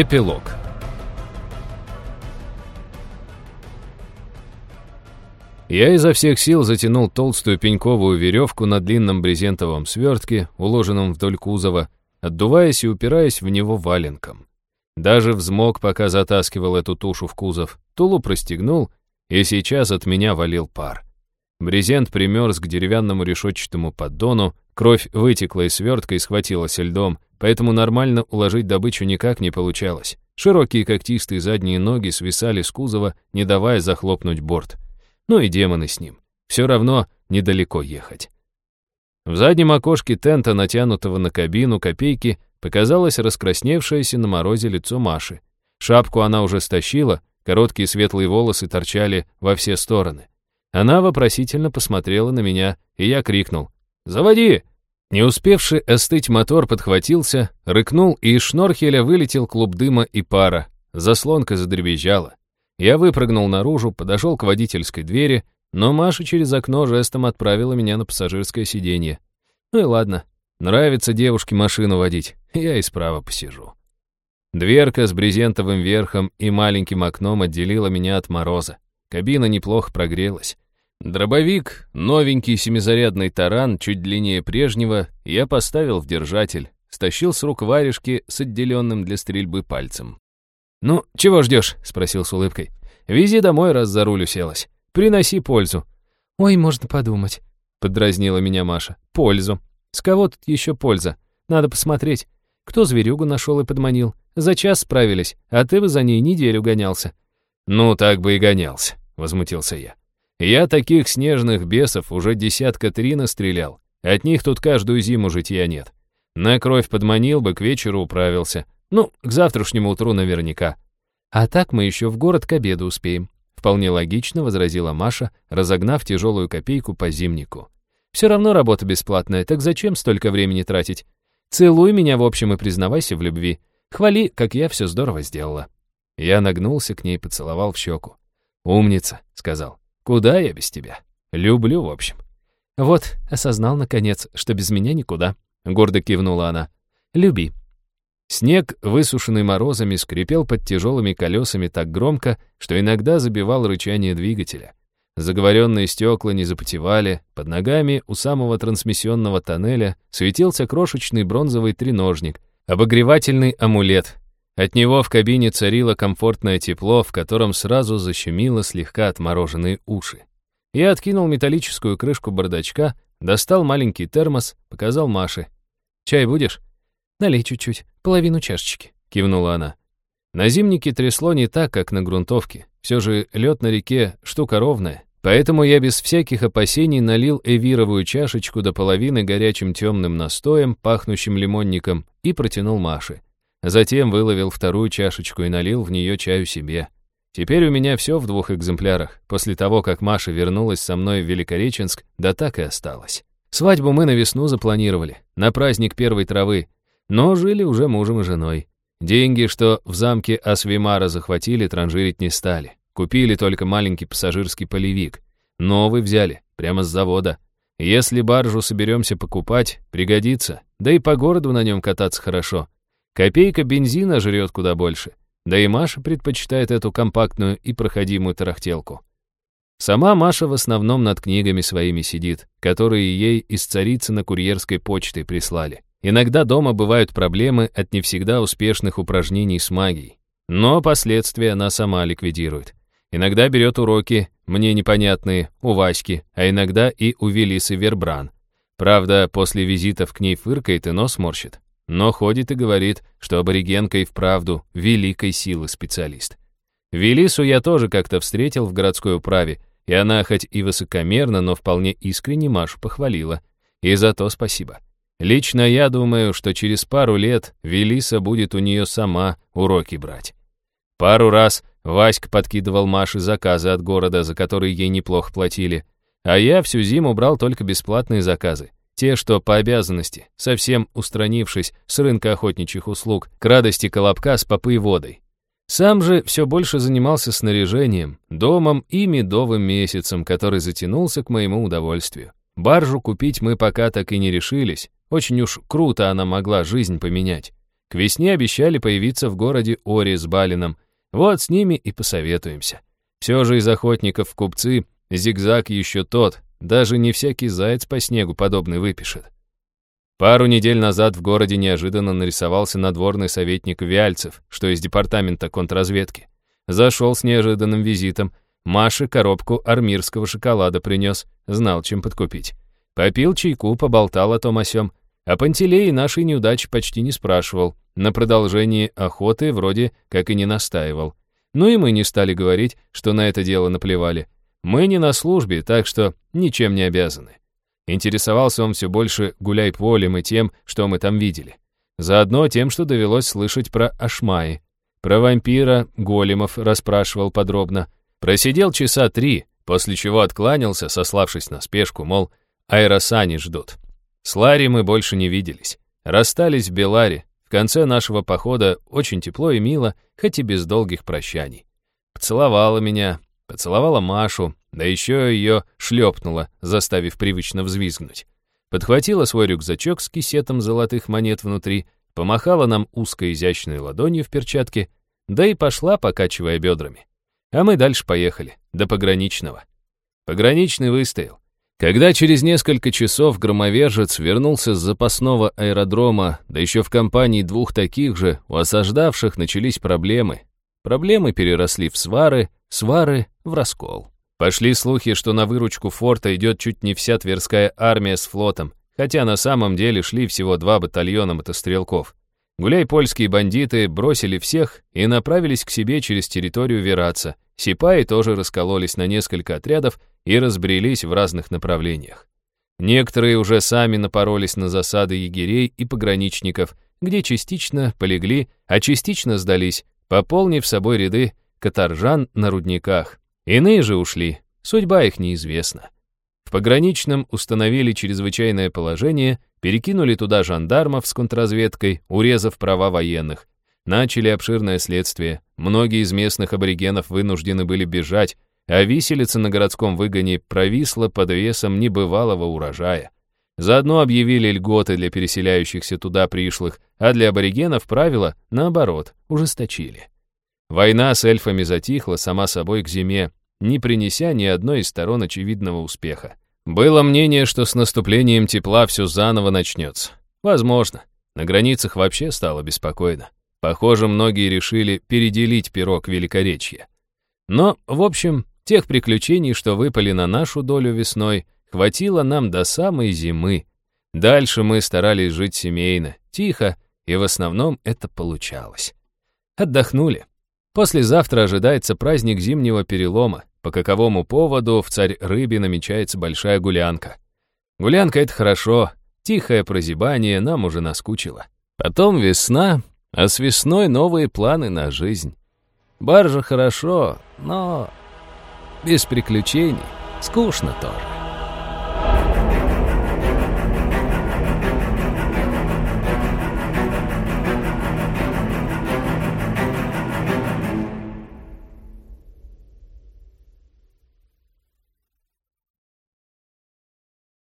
Эпилог. Я изо всех сил затянул толстую пеньковую веревку на длинном брезентовом свертке, уложенном вдоль кузова, отдуваясь и упираясь в него валенком. Даже взмок, пока затаскивал эту тушу в кузов, тулуп расстегнул, и сейчас от меня валил пар. Брезент примерз к деревянному решетчатому поддону, кровь вытекла из свертка и схватилась льдом, поэтому нормально уложить добычу никак не получалось. Широкие когтистые задние ноги свисали с кузова, не давая захлопнуть борт. Ну и демоны с ним. Все равно недалеко ехать. В заднем окошке тента, натянутого на кабину копейки, показалось раскрасневшееся на морозе лицо Маши. Шапку она уже стащила, короткие светлые волосы торчали во все стороны. Она вопросительно посмотрела на меня, и я крикнул «Заводи!». Не успевший остыть мотор подхватился, рыкнул, и из шнорхеля вылетел клуб дыма и пара. Заслонка задребезжала. Я выпрыгнул наружу, подошел к водительской двери, но Маша через окно жестом отправила меня на пассажирское сиденье. Ну и ладно, нравится девушке машину водить, я и справа посижу. Дверка с брезентовым верхом и маленьким окном отделила меня от мороза. Кабина неплохо прогрелась. Дробовик, новенький семизарядный таран, чуть длиннее прежнего, я поставил в держатель, стащил с рук варежки с отделенным для стрельбы пальцем. «Ну, чего ждешь?» — спросил с улыбкой. «Вези домой, раз за руль уселась. Приноси пользу». «Ой, можно подумать», — подразнила меня Маша. «Пользу. С кого тут еще польза? Надо посмотреть. Кто зверюгу нашел и подманил? За час справились, а ты бы за ней неделю гонялся». «Ну, так бы и гонялся», — возмутился я. «Я таких снежных бесов уже десятка три настрелял. От них тут каждую зиму житья нет. На кровь подманил бы, к вечеру управился. Ну, к завтрашнему утру наверняка. А так мы еще в город к обеду успеем. Вполне логично, возразила Маша, разогнав тяжелую копейку по зимнику. Все равно работа бесплатная, так зачем столько времени тратить? Целуй меня, в общем, и признавайся в любви. Хвали, как я все здорово сделала. Я нагнулся к ней, поцеловал в щеку. «Умница», — сказал. «Куда я без тебя? Люблю, в общем». «Вот, осознал, наконец, что без меня никуда», — гордо кивнула она. «Люби, Снег, высушенный морозами, скрипел под тяжелыми колесами так громко, что иногда забивал рычание двигателя. Заговоренные стекла не запотевали, под ногами у самого трансмиссионного тоннеля светился крошечный бронзовый треножник, обогревательный амулет. От него в кабине царило комфортное тепло, в котором сразу защемило слегка отмороженные уши. Я откинул металлическую крышку бардачка, достал маленький термос, показал Маше. «Чай будешь?» «Налей чуть-чуть, половину чашечки», — кивнула она. На зимнике трясло не так, как на грунтовке. Все же лед на реке — штука ровная. Поэтому я без всяких опасений налил эвировую чашечку до половины горячим темным настоем, пахнущим лимонником, и протянул Маше. Затем выловил вторую чашечку и налил в нее чаю себе. Теперь у меня все в двух экземплярах. После того, как Маша вернулась со мной в Великореченск, да так и осталось. Свадьбу мы на весну запланировали, на праздник первой травы, но жили уже мужем и женой. Деньги, что в замке Асвимара захватили, транжирить не стали. Купили только маленький пассажирский полевик. Новый взяли, прямо с завода. Если баржу соберемся покупать, пригодится. Да и по городу на нем кататься хорошо. Копейка бензина жрет куда больше. Да и Маша предпочитает эту компактную и проходимую тарахтелку. Сама Маша в основном над книгами своими сидит, которые ей из царицы на курьерской почте прислали. Иногда дома бывают проблемы от не всегда успешных упражнений с магией. Но последствия она сама ликвидирует. Иногда берет уроки, мне непонятные, у Васьки, а иногда и у Велисы Вербран. Правда, после визитов к ней фыркает и нос морщит. Но ходит и говорит, что аборигенка и вправду великой силы специалист. Велису я тоже как-то встретил в городской управе, и она хоть и высокомерно, но вполне искренне Машу похвалила. И за то спасибо. Лично я думаю, что через пару лет Велиса будет у нее сама уроки брать. Пару раз Васька подкидывал Маше заказы от города, за которые ей неплохо платили, а я всю зиму брал только бесплатные заказы. Те, что по обязанности, совсем устранившись с рынка охотничьих услуг, к радости Колобка с попы и водой. Сам же все больше занимался снаряжением, домом и медовым месяцем, который затянулся к моему удовольствию. Баржу купить мы пока так и не решились, очень уж круто она могла жизнь поменять. К весне обещали появиться в городе Ори с Балином. Вот с ними и посоветуемся. Все же из охотников купцы зигзаг еще тот, даже не всякий заяц по снегу подобный выпишет. Пару недель назад в городе неожиданно нарисовался надворный советник Вяльцев, что из департамента контрразведки. Зашел с неожиданным визитом, Маше коробку армирского шоколада принес, знал, чем подкупить. Попил чайку, поболтал о том о сём, а Пантелей нашей неудачи почти не спрашивал, на продолжении охоты вроде как и не настаивал. Ну и мы не стали говорить, что на это дело наплевали. Мы не на службе, так что ничем не обязаны. Интересовался он все больше гуляй-полем и тем, что мы там видели. Заодно тем, что довелось слышать про Ашмаи. Про вампира Големов расспрашивал подробно. Просидел часа три, после чего откланялся, сославшись на спешку, мол, аэросани ждут. С Ларри мы больше не виделись. Расстались в Беларе. В конце нашего похода очень тепло и мило, хоть и без долгих прощаний. Поцеловала меня, поцеловала Машу, да еще ее шлепнула, заставив привычно взвизгнуть. Подхватила свой рюкзачок с кисетом золотых монет внутри, помахала нам узкой изящной ладонью в перчатке, да и пошла, покачивая бедрами. А мы дальше поехали, до пограничного. Пограничный выстоял. Когда через несколько часов громовержец вернулся с запасного аэродрома, да еще в компании двух таких же, у осаждавших начались проблемы. Проблемы переросли в свары, свары — в раскол. Пошли слухи, что на выручку форта идет чуть не вся Тверская армия с флотом, хотя на самом деле шли всего два батальона мотострелков. Гуляй польские бандиты бросили всех и направились к себе через территорию Вераца. Сипаи тоже раскололись на несколько отрядов и разбрелись в разных направлениях. Некоторые уже сами напоролись на засады егерей и пограничников, где частично полегли, а частично сдались, пополнив собой ряды каторжан на рудниках. Иные же ушли, судьба их неизвестна. В пограничном установили чрезвычайное положение, перекинули туда жандармов с контрразведкой, урезав права военных. Начали обширное следствие. Многие из местных аборигенов вынуждены были бежать, а виселица на городском выгоне провисла под весом небывалого урожая. Заодно объявили льготы для переселяющихся туда пришлых, а для аборигенов правила, наоборот, ужесточили. Война с эльфами затихла сама собой к зиме, не принеся ни одной из сторон очевидного успеха. Было мнение, что с наступлением тепла все заново начнется. Возможно. На границах вообще стало беспокойно. Похоже, многие решили переделить пирог Великоречья. Но, в общем, тех приключений, что выпали на нашу долю весной, хватило нам до самой зимы. Дальше мы старались жить семейно, тихо, и в основном это получалось. Отдохнули. Послезавтра ожидается праздник зимнего перелома, по каковому поводу в царь рыбе намечается большая гулянка. Гулянка — это хорошо, тихое прозябание нам уже наскучило. Потом весна, а с весной новые планы на жизнь. Баржа хорошо, но без приключений скучно тоже.